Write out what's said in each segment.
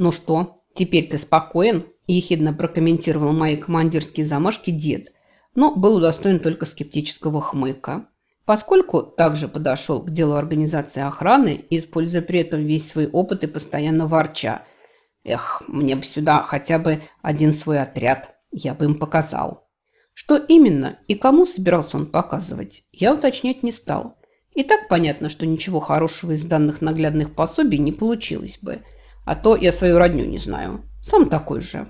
«Ну что, теперь ты спокоен?» – ехидно прокомментировал мои командирские замашки дед, но был удостоен только скептического хмыка. Поскольку также подошел к делу организации охраны, используя при этом весь свой опыт и постоянно ворча. «Эх, мне бы сюда хотя бы один свой отряд, я бы им показал». Что именно и кому собирался он показывать, я уточнять не стал. И так понятно, что ничего хорошего из данных наглядных пособий не получилось бы. А то я свою родню не знаю. Сам такой же.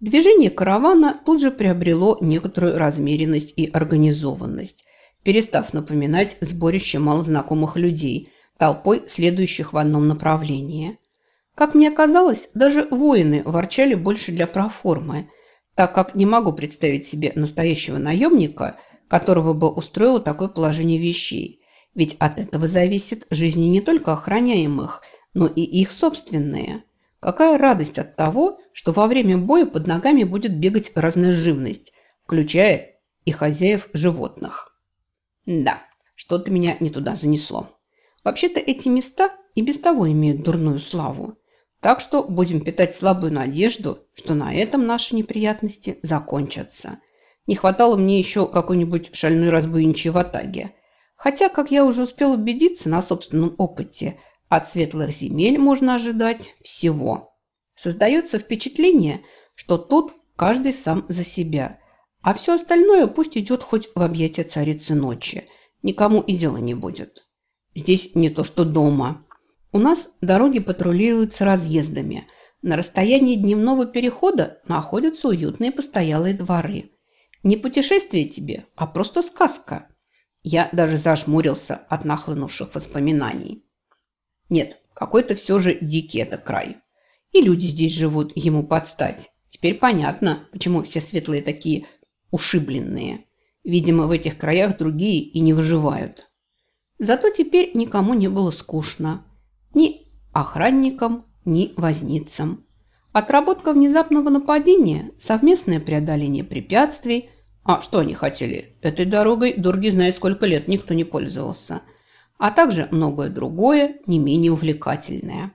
Движение каравана тут же приобрело некоторую размеренность и организованность, перестав напоминать сборище малознакомых людей, толпой следующих в одном направлении. Как мне казалось, даже воины ворчали больше для проформы – так как не могу представить себе настоящего наемника, которого бы устроило такое положение вещей. Ведь от этого зависит жизни не только охраняемых, но и их собственные. Какая радость от того, что во время боя под ногами будет бегать разная живность, включая и хозяев животных. Да, что-то меня не туда занесло. Вообще-то эти места и без того имеют дурную славу. Так что будем питать слабую надежду, что на этом наши неприятности закончатся. Не хватало мне еще какой-нибудь шальной разбойничьей ватаги. Хотя, как я уже успел убедиться на собственном опыте, от светлых земель можно ожидать всего. Создается впечатление, что тут каждый сам за себя, а все остальное пусть идет хоть в объятия царицы ночи. Никому и дела не будет. Здесь не то что дома. У нас дороги патрулируются разъездами. На расстоянии дневного перехода находятся уютные постоялые дворы. Не путешествие тебе, а просто сказка. Я даже зажмурился от нахлынувших воспоминаний. Нет, какой-то все же дикий это край. И люди здесь живут ему подстать. Теперь понятно, почему все светлые такие ушибленные. Видимо, в этих краях другие и не выживают. Зато теперь никому не было скучно ни охранникам, ни возницам. Отработка внезапного нападения, совместное преодоление препятствий. А что они хотели? Этой дорогой Дурги знает сколько лет никто не пользовался. А также многое другое, не менее увлекательное.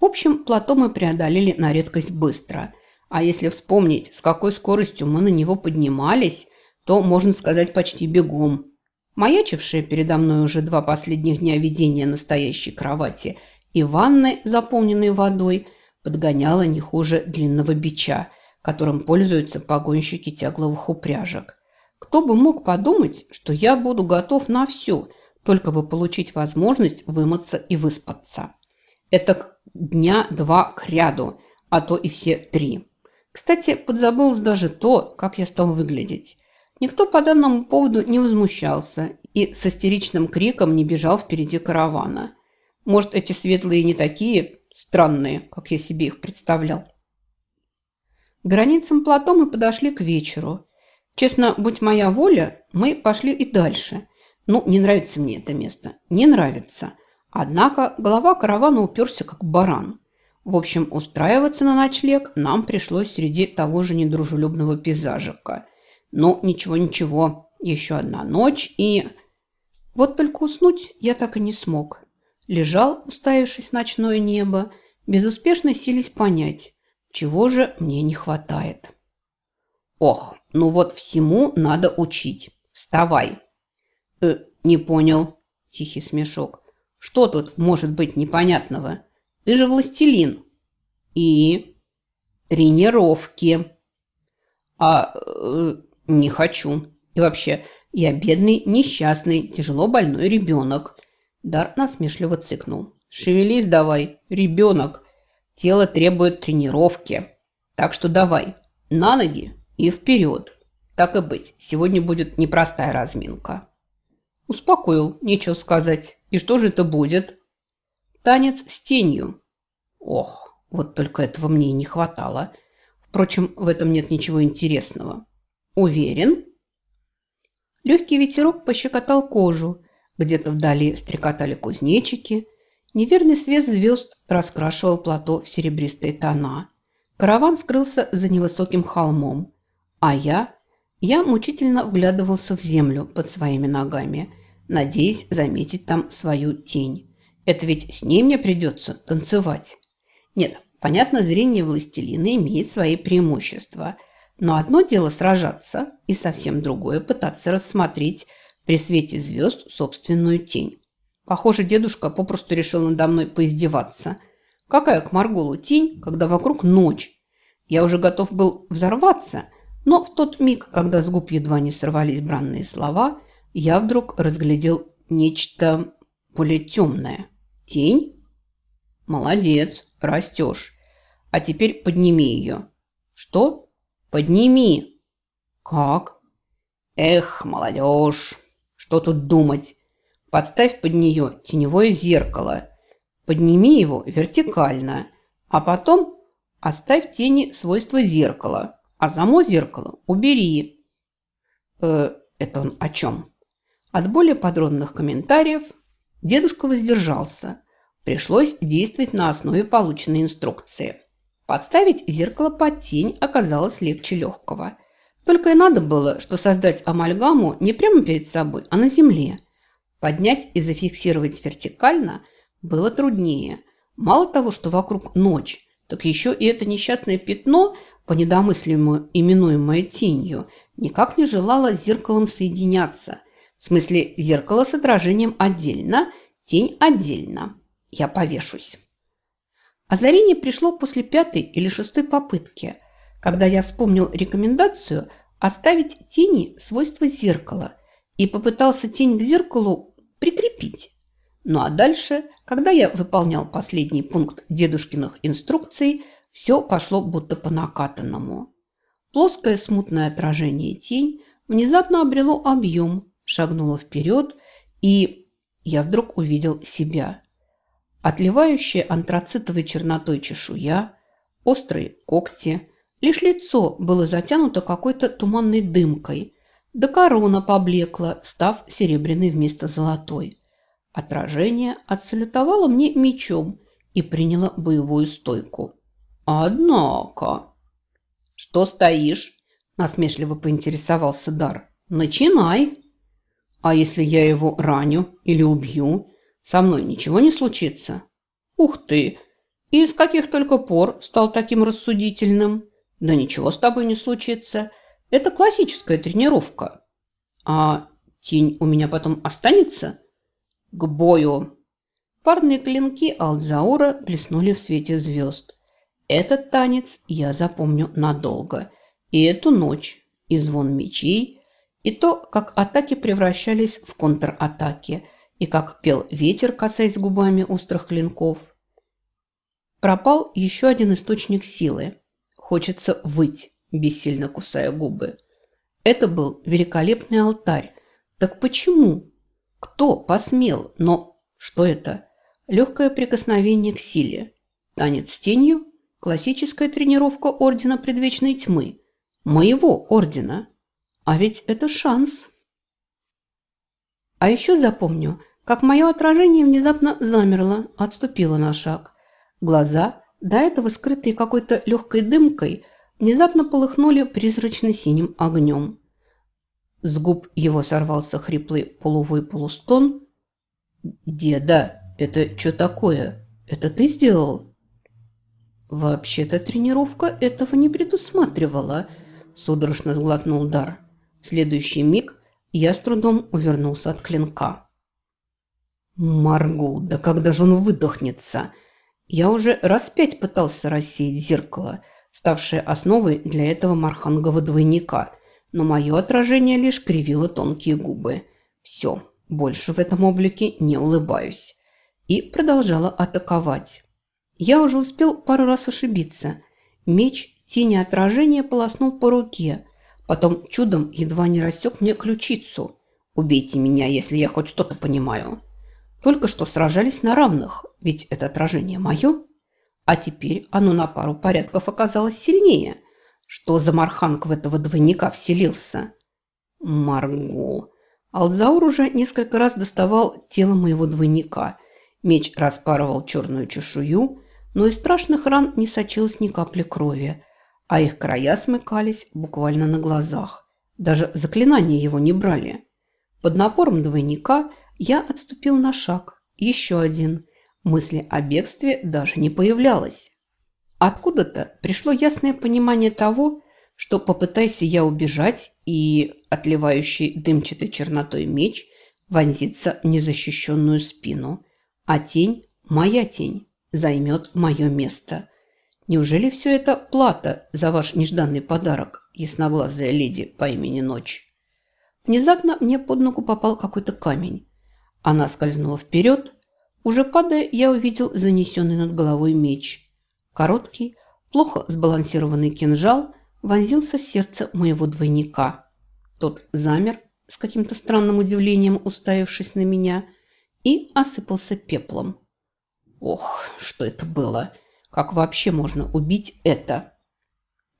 В общем, плато мы преодолели на редкость быстро. А если вспомнить, с какой скоростью мы на него поднимались, то, можно сказать, почти бегом. Маячившие передо мной уже два последних дня видения настоящей кровати – и ванны, заполненные водой, подгоняла не хуже длинного бича, которым пользуются погонщики тягловых упряжек. Кто бы мог подумать, что я буду готов на все, только бы получить возможность вымыться и выспаться. Это дня два к ряду, а то и все три. Кстати, подзабылось даже то, как я стал выглядеть. Никто по данному поводу не возмущался и с истеричным криком не бежал впереди каравана. Может, эти светлые не такие странные, как я себе их представлял. Границам плато мы подошли к вечеру. Честно, будь моя воля, мы пошли и дальше. Ну, не нравится мне это место. Не нравится. Однако голова каравана уперся, как баран. В общем, устраиваться на ночлег нам пришлось среди того же недружелюбного пейзажика. Но ничего-ничего, еще одна ночь и... Вот только уснуть я так и не смог лежал, уставившись в ночное небо, безуспешно сились понять, чего же мне не хватает. «Ох, ну вот всему надо учить. Вставай!» «Э, не понял», – тихий смешок. «Что тут может быть непонятного? Ты же властелин». «И?» «Тренировки». «А э, не хочу. И вообще, я бедный, несчастный, тяжело больной ребенок. Дар насмешливо цыкнул. «Шевелись давай, ребенок. Тело требует тренировки. Так что давай, на ноги и вперед. Так и быть, сегодня будет непростая разминка». Успокоил, нечего сказать. И что же это будет? Танец с тенью. Ох, вот только этого мне и не хватало. Впрочем, в этом нет ничего интересного. Уверен? Легкий ветерок пощекотал кожу, где-то вдали стрекотали кузнечики. Неверный свет звезд раскрашивал плато в серебристые тона. Караван скрылся за невысоким холмом. А я... Я мучительно вглядывался в землю под своими ногами, надеясь заметить там свою тень. Это ведь с ней мне придется танцевать. Нет, Понятно, зрение властелина имеет свои преимущества. Но одно дело сражаться, и совсем другое пытаться рассмотреть при свете звезд собственную тень. Похоже, дедушка попросту решил надо мной поиздеваться. Какая к Марголу тень, когда вокруг ночь? Я уже готов был взорваться, но в тот миг, когда с губ едва не сорвались бранные слова, я вдруг разглядел нечто более темное. Тень? Молодец, растешь. А теперь подними ее. Что? Подними. Как? Эх, молодежь, что тут думать? Подставь под нее теневое зеркало. Подними его вертикально, а потом оставь тени свойства зеркала, а само зеркало убери. Э, это он о чем? От более подробных комментариев дедушка воздержался. Пришлось действовать на основе полученной инструкции. Подставить зеркало под тень оказалось легче легкого. Только и надо было, что создать амальгаму не прямо перед собой, а на земле. Поднять и зафиксировать вертикально было труднее. Мало того, что вокруг ночь, так еще и это несчастное пятно, по недомыслимому именуемое тенью, никак не желало с зеркалом соединяться. В смысле, зеркало с отражением отдельно, тень отдельно. Я повешусь. Озарение пришло после пятой или шестой попытки, когда я вспомнил рекомендацию оставить тени свойства зеркала и попытался тень к зеркалу прикрепить. Ну а дальше, когда я выполнял последний пункт дедушкиных инструкций, все пошло будто по накатанному. Плоское смутное отражение тень внезапно обрело объем, шагнуло вперед, и я вдруг увидел себя. Отливающая антрацитовой чернотой чешуя, острые когти, лишь лицо было затянуто какой-то туманной дымкой, да корона поблекла, став серебряной вместо золотой. Отражение отсалютовало мне мечом и приняло боевую стойку. «Однако...» «Что стоишь?» – насмешливо поинтересовался Дар. «Начинай!» «А если я его раню или убью, со мной ничего не случится?» «Ух ты! И с каких только пор стал таким рассудительным?» «Да ничего с тобой не случится!» Это классическая тренировка. А тень у меня потом останется? К бою. Парные клинки Алдзаура блеснули в свете звезд. Этот танец я запомню надолго. И эту ночь, и звон мечей, и то, как атаки превращались в контратаки, и как пел ветер, касаясь губами острых клинков. Пропал еще один источник силы. Хочется выть бессильно кусая губы. Это был великолепный алтарь. Так почему? Кто посмел? Но что это? Легкое прикосновение к силе. Танец с тенью? Классическая тренировка Ордена Предвечной Тьмы. Моего Ордена. А ведь это шанс. А еще запомню, как мое отражение внезапно замерло, отступило на шаг. Глаза, до этого скрытые какой-то легкой дымкой, внезапно полыхнули призрачно-синим огнем. С губ его сорвался хриплый полувой полустон. «Деда, это что такое? Это ты сделал?» «Вообще-то тренировка этого не предусматривала», – судорожно сглотнул Дар. В следующий миг я с трудом увернулся от клинка. «Маргу, да когда же он выдохнется?» Я уже раз пять пытался рассеять зеркало – ставшее основой для этого мархангового двойника, но мое отражение лишь кривило тонкие губы. Все, больше в этом облике не улыбаюсь. И продолжала атаковать. Я уже успел пару раз ошибиться. Меч тени отражения полоснул по руке, потом чудом едва не рассек мне ключицу. Убейте меня, если я хоть что-то понимаю. Только что сражались на равных, ведь это отражение мое. А теперь оно на пару порядков оказалось сильнее. Что за марханг в этого двойника вселился? Марго. Алзаур уже несколько раз доставал тело моего двойника. Меч распарывал черную чешую, но из страшных ран не сочилось ни капли крови, а их края смыкались буквально на глазах. Даже заклинания его не брали. Под напором двойника я отступил на шаг. Еще один – Мысли о бегстве даже не появлялось. Откуда-то пришло ясное понимание того, что попытайся я убежать, и отливающий дымчатой чернотой меч вонзится в незащищенную спину, а тень, моя тень, займет мое место. Неужели все это плата за ваш нежданный подарок, ясноглазая леди по имени Ночь? Внезапно мне под ногу попал какой-то камень. Она скользнула вперед. Уже падая, я увидел занесенный над головой меч. Короткий, плохо сбалансированный кинжал вонзился в сердце моего двойника. Тот замер, с каким-то странным удивлением уставившись на меня, и осыпался пеплом. Ох, что это было! Как вообще можно убить это?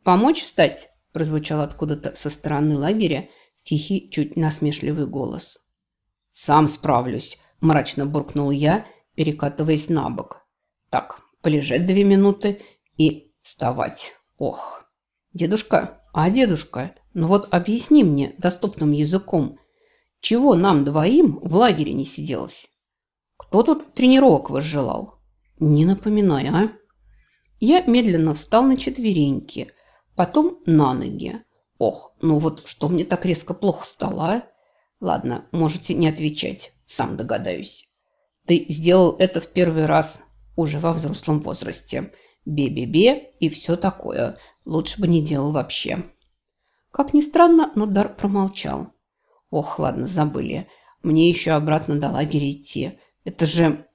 «Помочь встать?» – прозвучал откуда-то со стороны лагеря тихий, чуть насмешливый голос. «Сам справлюсь», – мрачно буркнул я, перекатываясь на бок. «Так, полежать две минуты и вставать. Ох!» «Дедушка, а дедушка, ну вот объясни мне доступным языком, чего нам двоим в лагере не сиделось? Кто тут тренировок возжелал? Не напоминай, а?» Я медленно встал на четвереньки, потом на ноги. Ох, ну вот что мне так резко плохо стало, а? Ладно, можете не отвечать, сам догадаюсь. Ты сделал это в первый раз, уже во взрослом возрасте. Бе-бе-бе и все такое. Лучше бы не делал вообще. Как ни странно, но Дар промолчал. Ох, ладно, забыли. Мне еще обратно до лагеря идти. Это же...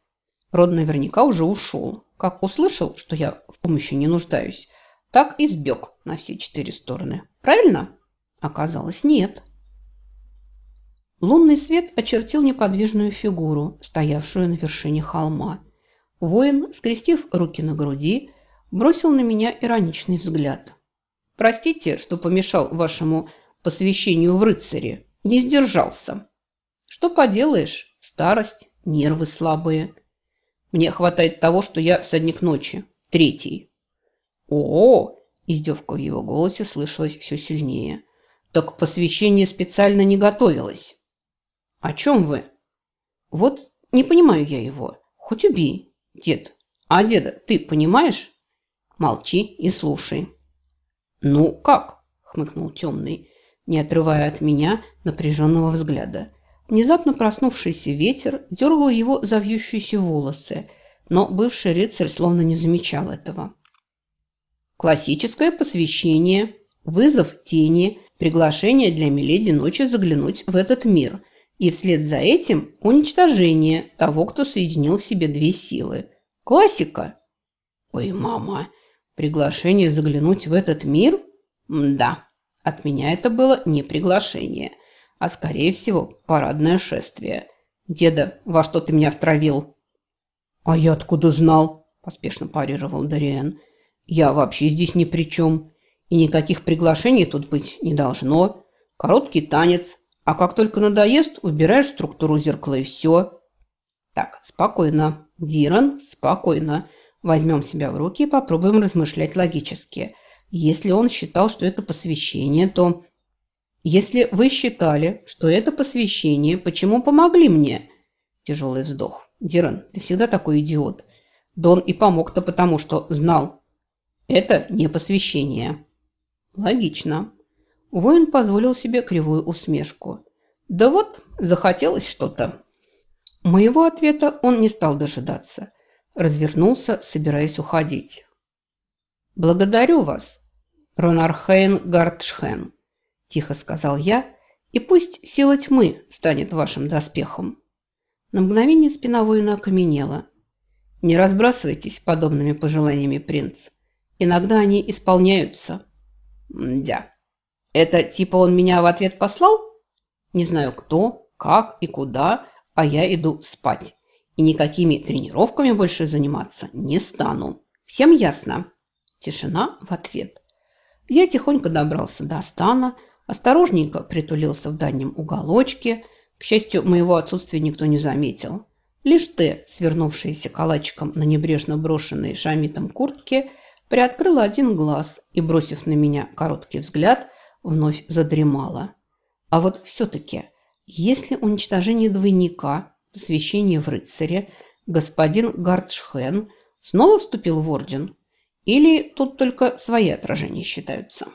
Род наверняка уже ушел. Как услышал, что я в помощи не нуждаюсь, так и сбег на все четыре стороны. Правильно? Оказалось, нет. Лунный свет очертил неподвижную фигуру, стоявшую на вершине холма. Воин, скрестив руки на груди, бросил на меня ироничный взгляд. «Простите, что помешал вашему посвящению в рыцаре. Не сдержался. Что поделаешь, старость, нервы слабые. Мне хватает того, что я всадник ночи, третий». «О-о!» – издевка в его голосе слышалась все сильнее. «Так посвящение специально не готовилось». «О чем вы?» «Вот не понимаю я его. Хоть убей, дед. А деда ты понимаешь?» «Молчи и слушай». «Ну как?» – хмыкнул темный, не отрывая от меня напряженного взгляда. Внезапно проснувшийся ветер дергал его завьющиеся волосы, но бывший рыцарь словно не замечал этого. «Классическое посвящение, вызов тени, приглашение для Миледи ночи заглянуть в этот мир – и вслед за этим уничтожение того, кто соединил в себе две силы. Классика. Ой, мама, приглашение заглянуть в этот мир? Да, от меня это было не приглашение, а скорее всего парадное шествие. Деда, во что ты меня втравил? А я откуда знал? Поспешно парировал Дариэн. Я вообще здесь ни при чем. И никаких приглашений тут быть не должно. Короткий танец, а как только надоест, убираешь структуру зеркала и все. Так, спокойно. Диран, спокойно. Возьмем себя в руки и попробуем размышлять логически. Если он считал, что это посвящение, то... Если вы считали, что это посвящение, почему помогли мне? Тяжелый вздох. Диран, ты всегда такой идиот. Дон и помог-то потому, что знал. Это не посвящение. Логично. Воин позволил себе кривую усмешку. «Да вот, захотелось что-то». Моего ответа он не стал дожидаться. Развернулся, собираясь уходить. «Благодарю вас, Ронархейн Гардшхен», – тихо сказал я, «и пусть сила тьмы станет вашим доспехом». На мгновение спина воина окаменела. «Не разбрасывайтесь подобными пожеланиями, принц. Иногда они исполняются». «Дя». Это типа он меня в ответ послал? Не знаю кто, как и куда, а я иду спать. И никакими тренировками больше заниматься не стану. Всем ясно? Тишина в ответ. Я тихонько добрался до стана, осторожненько притулился в дальнем уголочке. К счастью, моего отсутствия никто не заметил. Лишь ты, свернувшаяся калачиком на небрежно брошенной шамитом куртке, приоткрыла один глаз и, бросив на меня короткий взгляд, вновь задремала. А вот все-таки, если уничтожение двойника, посвящение в рыцаре, господин Гардшхен снова вступил в орден, Или тут только свои отражения считаются?